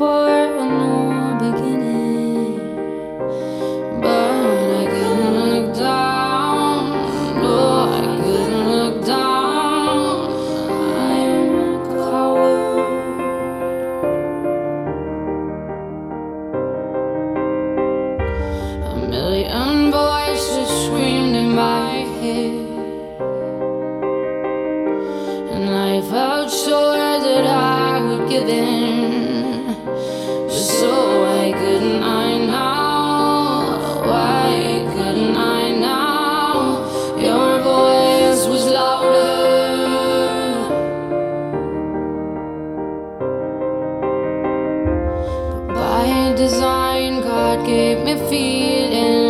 for So why couldn't I know? Why couldn't I know? Your voice was louder. By design, God gave me feelings.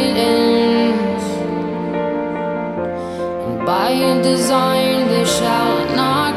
I designed, they shall not.